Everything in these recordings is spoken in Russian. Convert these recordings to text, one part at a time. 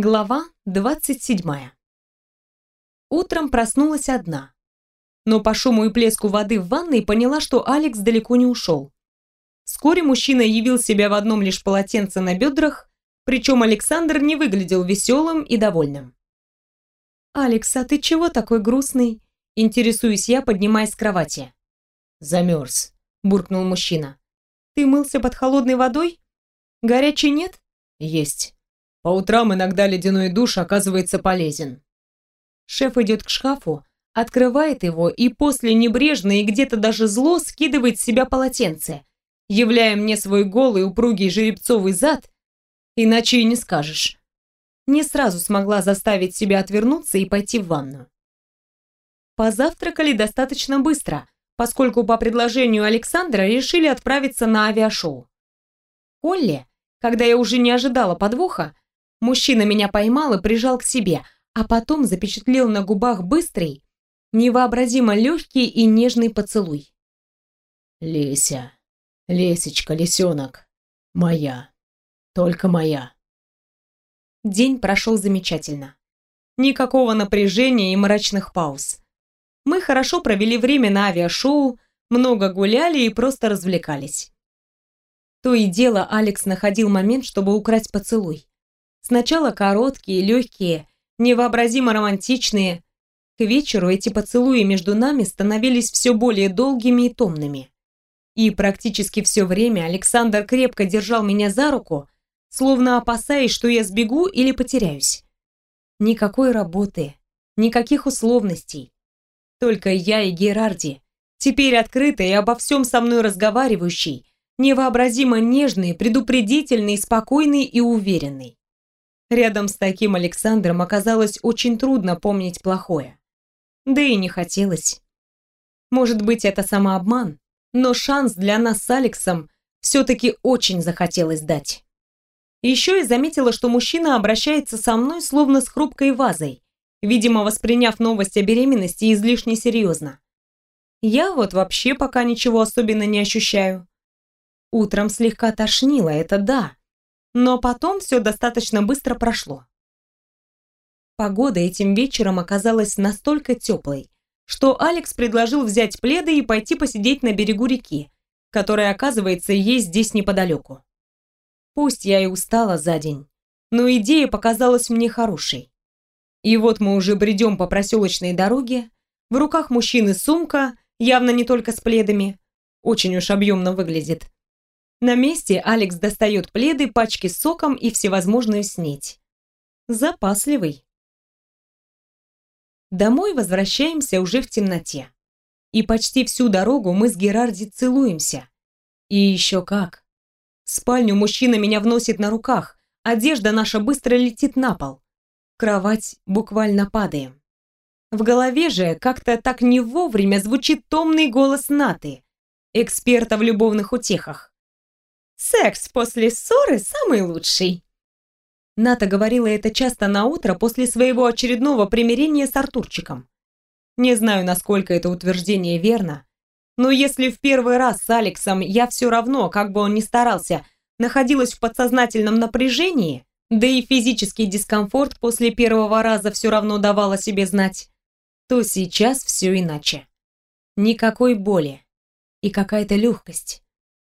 Глава 27. Утром проснулась одна. Но по шуму и плеску воды в ванной поняла, что Алекс далеко не ушел. Вскоре мужчина явил себя в одном лишь полотенце на бедрах, причем Александр не выглядел веселым и довольным. «Алекс, а ты чего такой грустный?» Интересуюсь я, поднимаясь с кровати. «Замерз», — буркнул мужчина. «Ты мылся под холодной водой? Горячей нет?» «Есть». По утрам иногда ледяной душ оказывается полезен. Шеф идет к шкафу, открывает его и после небрежно и где-то даже зло скидывает с себя полотенце, являя мне свой голый упругий жеребцовый зад, иначе и не скажешь. Не сразу смогла заставить себя отвернуться и пойти в ванну. Позавтракали достаточно быстро, поскольку по предложению Александра решили отправиться на авиашоу. Холли, когда я уже не ожидала подвоха, Мужчина меня поймал и прижал к себе, а потом запечатлел на губах быстрый, невообразимо легкий и нежный поцелуй. «Леся, Лесечка, лисенок, моя, только моя». День прошел замечательно. Никакого напряжения и мрачных пауз. Мы хорошо провели время на авиашоу, много гуляли и просто развлекались. То и дело Алекс находил момент, чтобы украсть поцелуй. Сначала короткие, легкие, невообразимо романтичные. К вечеру эти поцелуи между нами становились все более долгими и томными. И практически все время Александр крепко держал меня за руку, словно опасаясь, что я сбегу или потеряюсь. Никакой работы, никаких условностей. Только я и Герарди, теперь открытый и обо всем со мной разговаривающий, невообразимо нежный, предупредительный, спокойный и уверенный. Рядом с таким Александром оказалось очень трудно помнить плохое. Да и не хотелось. Может быть, это самообман, но шанс для нас с Алексом все-таки очень захотелось дать. Еще и заметила, что мужчина обращается со мной словно с хрупкой вазой, видимо, восприняв новость о беременности излишне серьезно. Я вот вообще пока ничего особенно не ощущаю. Утром слегка тошнило, это да, но потом все достаточно быстро прошло. Погода этим вечером оказалась настолько теплой, что Алекс предложил взять пледы и пойти посидеть на берегу реки, которая, оказывается, есть здесь неподалеку. Пусть я и устала за день, но идея показалась мне хорошей. И вот мы уже бредем по проселочной дороге, в руках мужчины сумка, явно не только с пледами, очень уж объемно выглядит, на месте Алекс достает пледы, пачки с соком и всевозможную снеть. Запасливый. Домой возвращаемся уже в темноте. И почти всю дорогу мы с Герарди целуемся. И еще как. В спальню мужчина меня вносит на руках, одежда наша быстро летит на пол. В кровать буквально падаем. В голове же как-то так не вовремя звучит томный голос Наты, эксперта в любовных утехах. Секс после ссоры самый лучший. Ната говорила это часто на утро после своего очередного примирения с Артурчиком. Не знаю, насколько это утверждение верно, но если в первый раз с Алексом я все равно, как бы он ни старался, находилась в подсознательном напряжении, да и физический дискомфорт после первого раза все равно давал о себе знать, то сейчас все иначе. Никакой боли и какая-то легкость.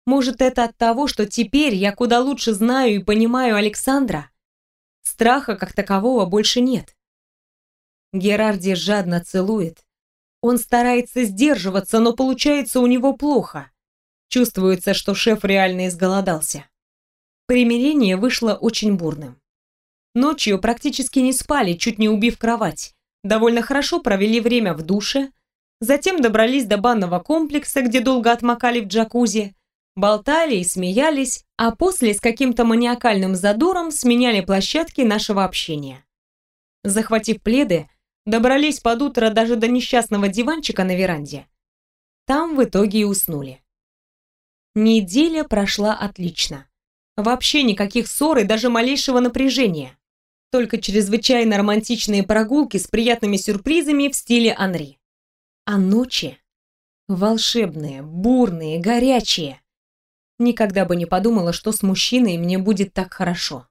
Может, это от того, что теперь я куда лучше знаю и понимаю Александра? Страха как такового больше нет. Герарди жадно целует. Он старается сдерживаться, но получается у него плохо. Чувствуется, что шеф реально изголодался. Примирение вышло очень бурным. Ночью практически не спали, чуть не убив кровать. Довольно хорошо провели время в душе. Затем добрались до банного комплекса, где долго отмокали в джакузи болтали и смеялись, а после с каким-то маниакальным задором сменяли площадки нашего общения. Захватив пледы, добрались под утро даже до несчастного диванчика на веранде. Там в итоге и уснули. Неделя прошла отлично. Вообще никаких ссор и даже малейшего напряжения. Только чрезвычайно романтичные прогулки с приятными сюрпризами в стиле Анри. А ночи? Волшебные, бурные, горячие. Никогда бы не подумала, что с мужчиной мне будет так хорошо.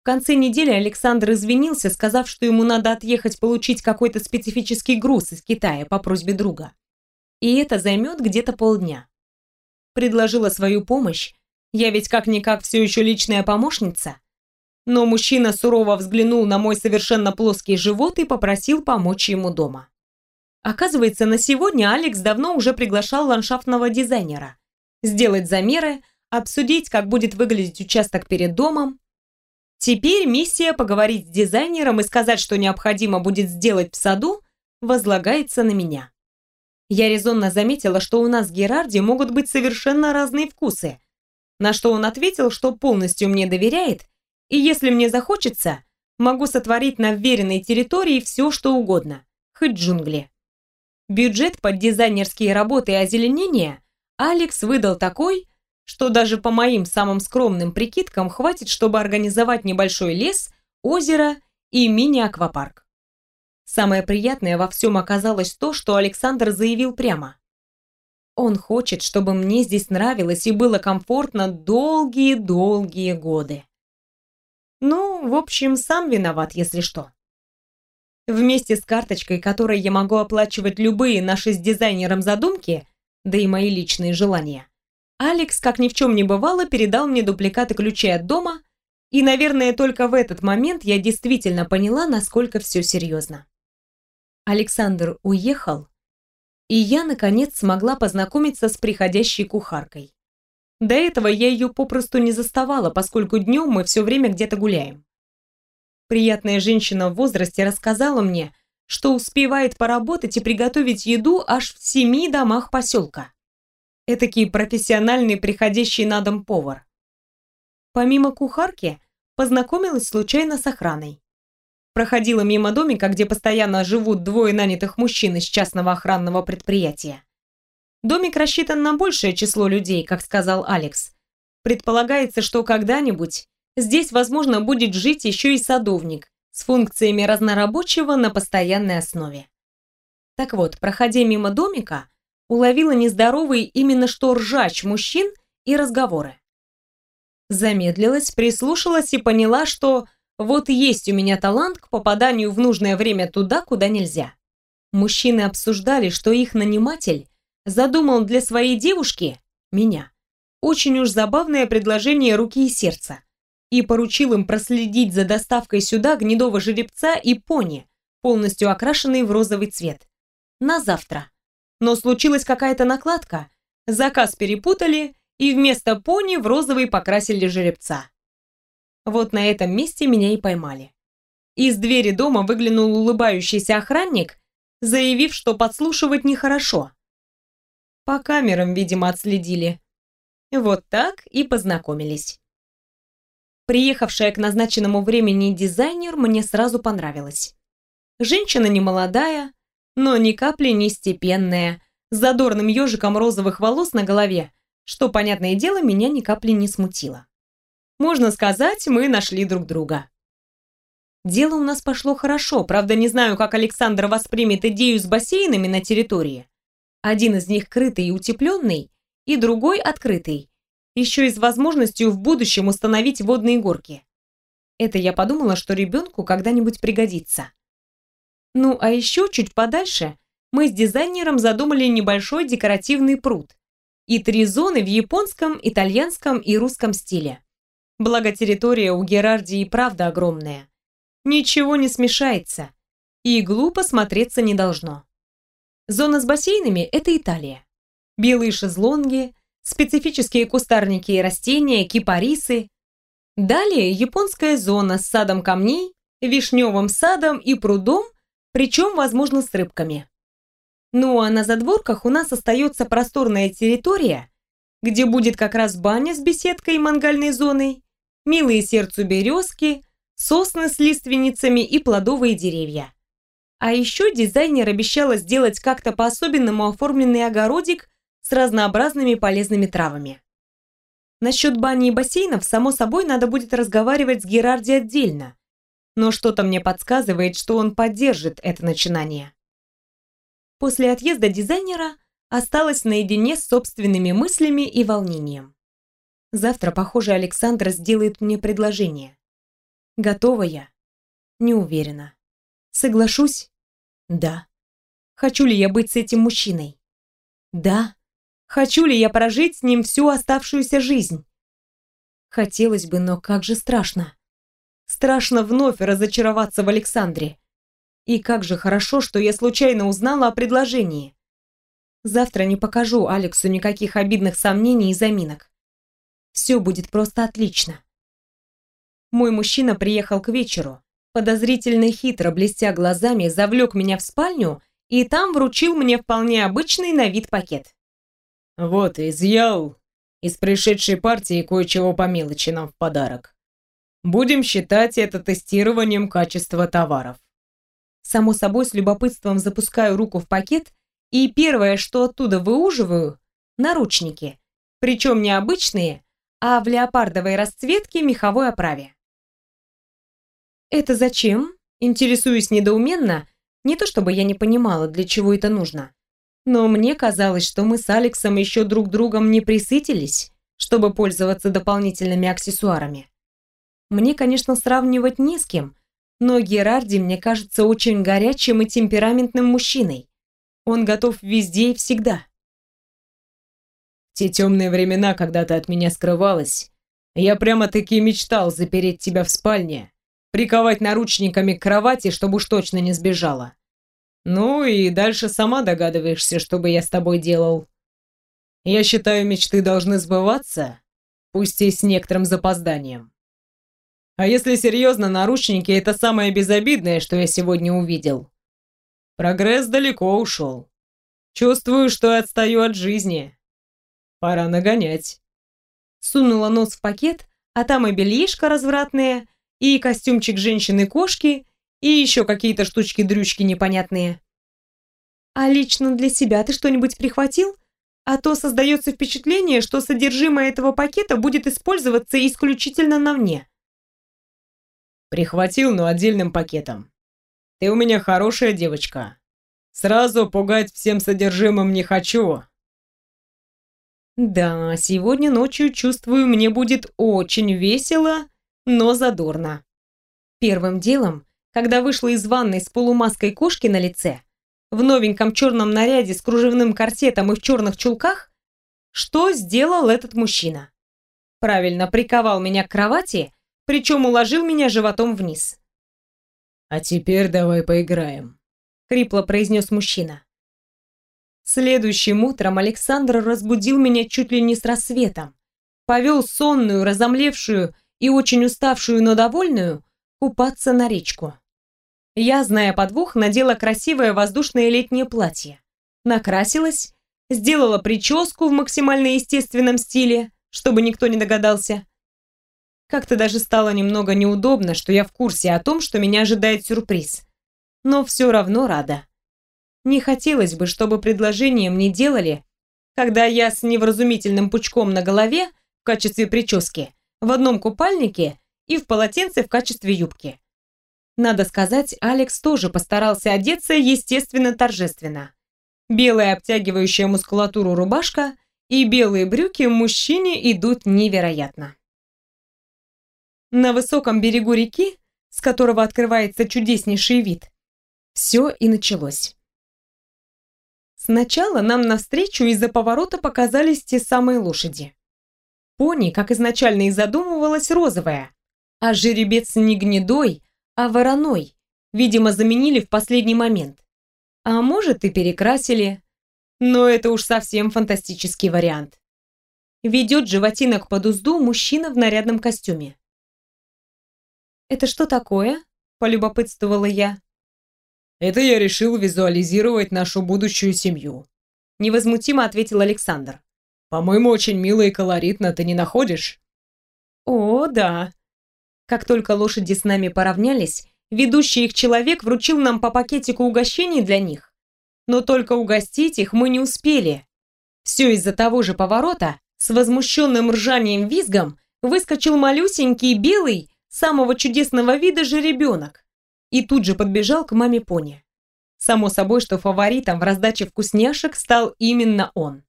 В конце недели Александр извинился, сказав, что ему надо отъехать получить какой-то специфический груз из Китая по просьбе друга. И это займет где-то полдня. Предложила свою помощь, я ведь как-никак все еще личная помощница. Но мужчина сурово взглянул на мой совершенно плоский живот и попросил помочь ему дома. Оказывается, на сегодня Алекс давно уже приглашал ландшафтного дизайнера. Сделать замеры, обсудить, как будет выглядеть участок перед домом. Теперь миссия поговорить с дизайнером и сказать, что необходимо будет сделать в саду, возлагается на меня. Я резонно заметила, что у нас в Герарде могут быть совершенно разные вкусы, на что он ответил, что полностью мне доверяет, и если мне захочется, могу сотворить на вверенной территории все, что угодно, хоть джунгли. Бюджет под дизайнерские работы и озеленение Алекс выдал такой, что даже по моим самым скромным прикидкам хватит, чтобы организовать небольшой лес, озеро и мини-аквапарк. Самое приятное во всем оказалось то, что Александр заявил прямо. Он хочет, чтобы мне здесь нравилось и было комфортно долгие-долгие годы. Ну, в общем, сам виноват, если что. Вместе с карточкой, которой я могу оплачивать любые наши с дизайнером задумки, да и мои личные желания, Алекс, как ни в чем не бывало, передал мне дубликаты ключей от дома, и, наверное, только в этот момент я действительно поняла, насколько все серьезно. Александр уехал, и я, наконец, смогла познакомиться с приходящей кухаркой. До этого я ее попросту не заставала, поскольку днем мы все время где-то гуляем. Приятная женщина в возрасте рассказала мне, что успевает поработать и приготовить еду аж в семи домах поселка. Этакий профессиональный приходящий на дом повар. Помимо кухарки, познакомилась случайно с охраной. Проходила мимо домика, где постоянно живут двое нанятых мужчин из частного охранного предприятия. Домик рассчитан на большее число людей, как сказал Алекс. Предполагается, что когда-нибудь здесь, возможно, будет жить еще и садовник с функциями разнорабочего на постоянной основе. Так вот, проходя мимо домика, уловила нездоровый именно что ржач мужчин и разговоры. Замедлилась, прислушалась и поняла, что вот есть у меня талант к попаданию в нужное время туда, куда нельзя. Мужчины обсуждали, что их наниматель задумал для своей девушки, меня, очень уж забавное предложение руки и сердца и поручил им проследить за доставкой сюда гнедого жеребца и пони, полностью окрашенные в розовый цвет. На завтра. Но случилась какая-то накладка, заказ перепутали, и вместо пони в розовый покрасили жеребца. Вот на этом месте меня и поймали. Из двери дома выглянул улыбающийся охранник, заявив, что подслушивать нехорошо. По камерам, видимо, отследили. Вот так и познакомились. Приехавшая к назначенному времени дизайнер мне сразу понравилась. Женщина не молодая, но ни капли не степенная, с задорным ежиком розовых волос на голове, что, понятное дело, меня ни капли не смутило. Можно сказать, мы нашли друг друга. Дело у нас пошло хорошо, правда не знаю, как Александр воспримет идею с бассейнами на территории. Один из них крытый и утепленный, и другой открытый, еще и с возможностью в будущем установить водные горки. Это я подумала, что ребенку когда-нибудь пригодится. Ну, а еще чуть подальше мы с дизайнером задумали небольшой декоративный пруд и три зоны в японском, итальянском и русском стиле. Благо территория у Герарди и правда огромная. Ничего не смешается. И глупо смотреться не должно. Зона с бассейнами – это Италия. Белые шезлонги, специфические кустарники и растения, кипарисы. Далее японская зона с садом камней, вишневым садом и прудом, причем, возможно, с рыбками. Ну а на задворках у нас остается просторная территория, где будет как раз баня с беседкой и мангальной зоной, милые сердцу березки, сосны с лиственницами и плодовые деревья. А еще дизайнер обещала сделать как-то по-особенному оформленный огородик с разнообразными полезными травами. Насчет бани и бассейнов, само собой, надо будет разговаривать с Герарди отдельно. Но что-то мне подсказывает, что он поддержит это начинание. После отъезда дизайнера осталась наедине с собственными мыслями и волнением. Завтра, похоже, Александр сделает мне предложение. Готова я? Не уверена. Соглашусь? Да. Хочу ли я быть с этим мужчиной? Да. Хочу ли я прожить с ним всю оставшуюся жизнь? Хотелось бы, но как же страшно. Страшно вновь разочароваться в Александре. И как же хорошо, что я случайно узнала о предложении. Завтра не покажу Алексу никаких обидных сомнений и заминок. Все будет просто отлично. Мой мужчина приехал к вечеру. Подозрительно хитро, блестя глазами, завлек меня в спальню и там вручил мне вполне обычный на вид пакет. «Вот, изъял из пришедшей партии кое-чего по мелочи нам в подарок. Будем считать это тестированием качества товаров». Само собой, с любопытством запускаю руку в пакет, и первое, что оттуда выуживаю – наручники. Причем не обычные, а в леопардовой расцветке меховой оправе. «Это зачем?» – интересуюсь недоуменно, не то чтобы я не понимала, для чего это нужно. Но мне казалось, что мы с Алексом еще друг другом не присытились, чтобы пользоваться дополнительными аксессуарами. Мне, конечно, сравнивать не с кем, но Герарди мне кажется очень горячим и темпераментным мужчиной. Он готов везде и всегда. Те темные времена, когда ты от меня скрывалась, я прямо-таки мечтал запереть тебя в спальне приковать наручниками к кровати, чтобы уж точно не сбежала. Ну и дальше сама догадываешься, что бы я с тобой делал. Я считаю, мечты должны сбываться, пусть и с некоторым запозданием. А если серьезно, наручники — это самое безобидное, что я сегодня увидел. Прогресс далеко ушел. Чувствую, что отстаю от жизни. Пора нагонять. Сунула нос в пакет, а там и бельишко развратное, и костюмчик женщины-кошки, и еще какие-то штучки-дрючки непонятные. А лично для себя ты что-нибудь прихватил? А то создается впечатление, что содержимое этого пакета будет использоваться исключительно на мне. Прихватил, но отдельным пакетом. Ты у меня хорошая девочка. Сразу пугать всем содержимым не хочу. Да, сегодня ночью, чувствую, мне будет очень весело но задорно. Первым делом, когда вышла из ванной с полумаской кошки на лице, в новеньком черном наряде с кружевным корсетом и в черных чулках, что сделал этот мужчина? Правильно приковал меня к кровати, причем уложил меня животом вниз. «А теперь давай поиграем», — хрипло произнес мужчина. Следующим утром Александр разбудил меня чуть ли не с рассветом. Повел сонную, разомлевшую и очень уставшую, но довольную, купаться на речку. Я, зная подвох, надела красивое воздушное летнее платье, накрасилась, сделала прическу в максимально естественном стиле, чтобы никто не догадался. Как-то даже стало немного неудобно, что я в курсе о том, что меня ожидает сюрприз. Но все равно рада. Не хотелось бы, чтобы предложение мне делали, когда я с невразумительным пучком на голове в качестве прически в одном купальнике и в полотенце в качестве юбки. Надо сказать, Алекс тоже постарался одеться, естественно, торжественно. Белая обтягивающая мускулатуру рубашка и белые брюки мужчине идут невероятно. На высоком берегу реки, с которого открывается чудеснейший вид, все и началось. Сначала нам навстречу из-за поворота показались те самые лошади. Пони, как изначально и задумывалось, розовая, а жеребец не гнедой, а вороной. Видимо, заменили в последний момент. А может и перекрасили. Но это уж совсем фантастический вариант. Ведет животинок под узду мужчина в нарядном костюме. «Это что такое?» – полюбопытствовала я. «Это я решил визуализировать нашу будущую семью», – невозмутимо ответил Александр. По-моему, очень мило и колоритно, ты не находишь? О, да. Как только лошади с нами поравнялись, ведущий их человек вручил нам по пакетику угощений для них. Но только угостить их мы не успели. Все из-за того же поворота, с возмущенным ржанием-визгом, выскочил малюсенький белый, самого чудесного вида жеребенок и тут же подбежал к маме пони. Само собой, что фаворитом в раздаче вкусняшек стал именно он.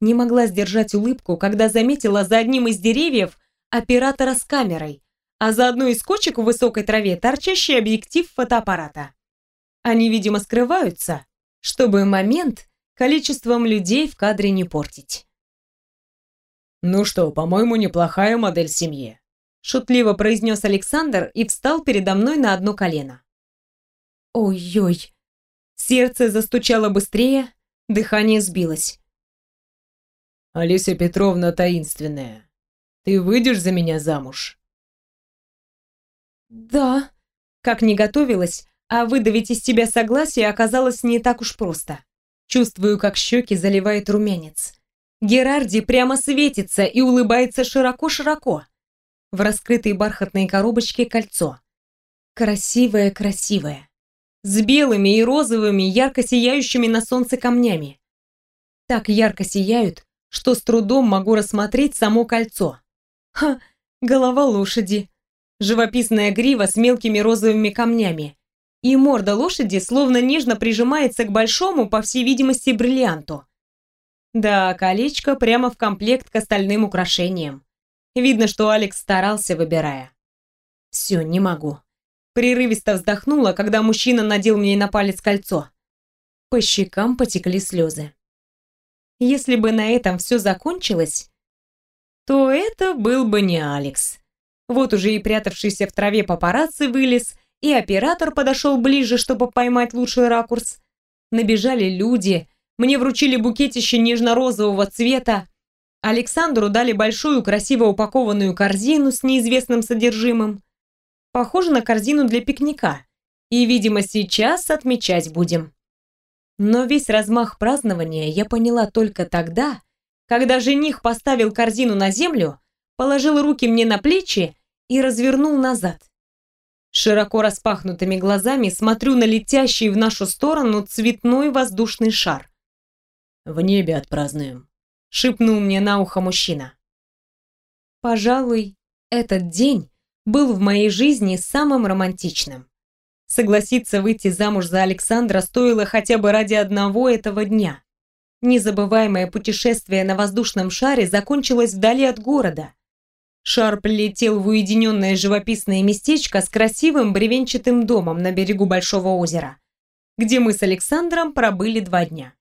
Не могла сдержать улыбку, когда заметила за одним из деревьев оператора с камерой, а за одной из кочек в высокой траве торчащий объектив фотоаппарата. Они, видимо, скрываются, чтобы момент количеством людей в кадре не портить. «Ну что, по-моему, неплохая модель семьи», шутливо произнес Александр и встал передо мной на одно колено. Ой-ой. Сердце застучало быстрее, дыхание сбилось. Алиса Петровна таинственная. Ты выйдешь за меня замуж? Да. Как не готовилась, а выдавить из тебя согласие оказалось не так уж просто. Чувствую, как щеки заливает румянец. Герарди прямо светится и улыбается широко-широко. В раскрытой бархатной коробочке кольцо. Красивое-красивое. С белыми и розовыми, ярко сияющими на солнце камнями. Так ярко сияют, что с трудом могу рассмотреть само кольцо. Ха, голова лошади. Живописная грива с мелкими розовыми камнями и морда лошади словно нежно прижимается к большому, по всей видимости, бриллианту. Да, колечко прямо в комплект к остальным украшениям. Видно, что Алекс старался, выбирая. Все, не могу. Прерывисто вздохнула, когда мужчина надел мне на палец кольцо. По щекам потекли слезы. Если бы на этом все закончилось, то это был бы не Алекс. Вот уже и прятавшийся в траве папарацци вылез, и оператор подошел ближе, чтобы поймать лучший ракурс. Набежали люди, мне вручили букетище нежно-розового цвета, Александру дали большую красиво упакованную корзину с неизвестным содержимым. Похоже на корзину для пикника. И, видимо, сейчас отмечать будем. Но весь размах празднования я поняла только тогда, когда жених поставил корзину на землю, положил руки мне на плечи и развернул назад. Широко распахнутыми глазами смотрю на летящий в нашу сторону цветной воздушный шар. «В небе отпразднуем», — шепнул мне на ухо мужчина. Пожалуй, этот день был в моей жизни самым романтичным. Согласиться выйти замуж за Александра стоило хотя бы ради одного этого дня. Незабываемое путешествие на воздушном шаре закончилось вдали от города, Шар прилетел в уединенное живописное местечко с красивым бревенчатым домом на берегу Большого озера, где мы с Александром пробыли два дня.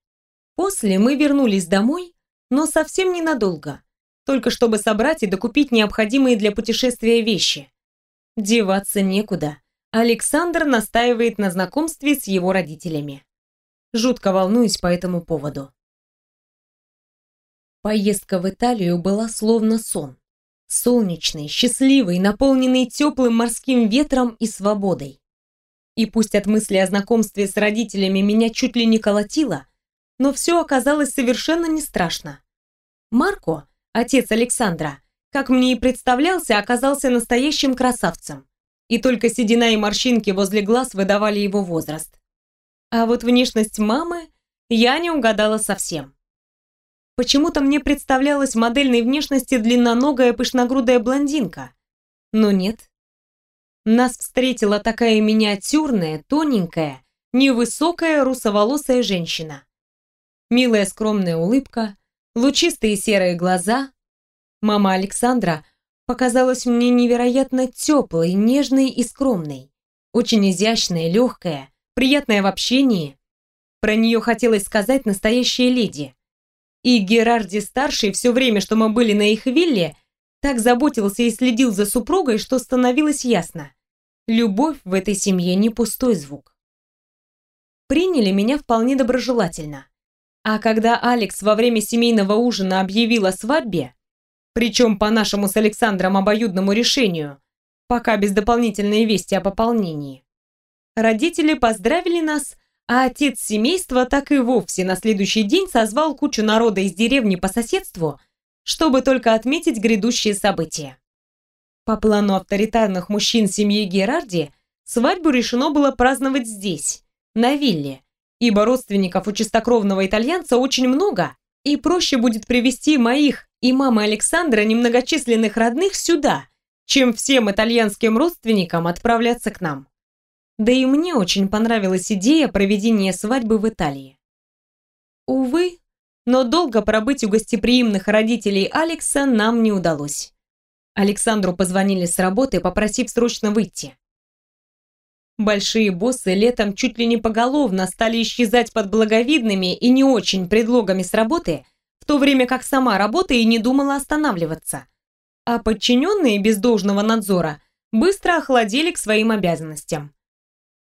После мы вернулись домой, но совсем ненадолго, только чтобы собрать и докупить необходимые для путешествия вещи. Деваться некуда. Александр настаивает на знакомстве с его родителями. Жутко волнуюсь по этому поводу. Поездка в Италию была словно сон. Солнечный, счастливый, наполненный теплым морским ветром и свободой. И пусть от мысли о знакомстве с родителями меня чуть ли не колотило, но все оказалось совершенно не страшно. Марко, отец Александра, как мне и представлялся, оказался настоящим красавцем. И только седина и морщинки возле глаз выдавали его возраст. А вот внешность мамы я не угадала совсем. Почему-то мне представлялась модельной внешности длинноногая пышногрудая блондинка. Но нет. Нас встретила такая миниатюрная, тоненькая, невысокая русоволосая женщина. Милая скромная улыбка, лучистые серые глаза. Мама Александра показалась мне невероятно теплой, нежной и скромной. Очень изящная, легкая, приятная в общении. Про нее хотелось сказать настоящая леди. И Герарди-старший все время, что мы были на их вилле, так заботился и следил за супругой, что становилось ясно. Любовь в этой семье не пустой звук. Приняли меня вполне доброжелательно. А когда Алекс во время семейного ужина объявил о свадьбе, причем по нашему с Александром обоюдному решению, пока без дополнительной вести о пополнении, родители поздравили нас а отец семейства так и вовсе на следующий день созвал кучу народа из деревни по соседству, чтобы только отметить грядущие события. По плану авторитарных мужчин семьи Герарди, свадьбу решено было праздновать здесь, на вилле, ибо родственников у чистокровного итальянца очень много, и проще будет привести моих и мамы Александра немногочисленных родных сюда, чем всем итальянским родственникам отправляться к нам. Да и мне очень понравилась идея проведения свадьбы в Италии. Увы, но долго пробыть у гостеприимных родителей Алекса нам не удалось. Александру позвонили с работы, попросив срочно выйти. Большие боссы летом чуть ли не поголовно стали исчезать под благовидными и не очень предлогами с работы, в то время как сама работа и не думала останавливаться. А подчиненные без должного надзора быстро охладели к своим обязанностям.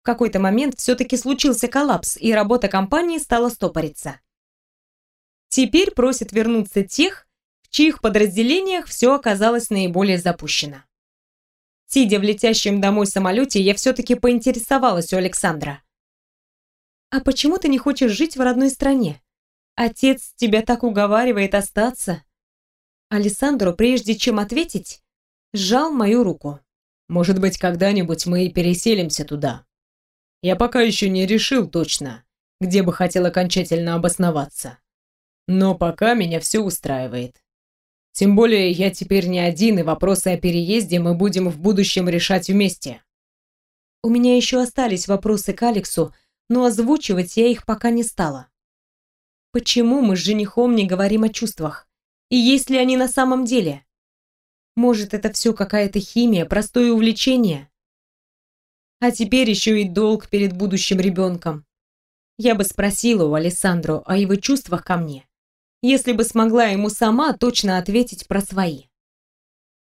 Какой-то момент все-таки случился коллапс, и работа компании стала стопориться. Теперь просят вернуться тех, в чьих подразделениях все оказалось наиболее запущено. Сидя в летящем домой самолете, я все-таки поинтересовалась у Александра. «А почему ты не хочешь жить в родной стране? Отец тебя так уговаривает остаться». Александру, прежде чем ответить, сжал мою руку. «Может быть, когда-нибудь мы и переселимся туда. Я пока еще не решил точно, где бы хотел окончательно обосноваться. Но пока меня все устраивает. Тем более я теперь не один, и вопросы о переезде мы будем в будущем решать вместе. У меня еще остались вопросы к Алексу, но озвучивать я их пока не стала. Почему мы с женихом не говорим о чувствах? И есть ли они на самом деле? Может, это все какая-то химия, простое увлечение? А теперь еще и долг перед будущим ребенком. Я бы спросила у Александру о его чувствах ко мне если бы смогла ему сама точно ответить про свои.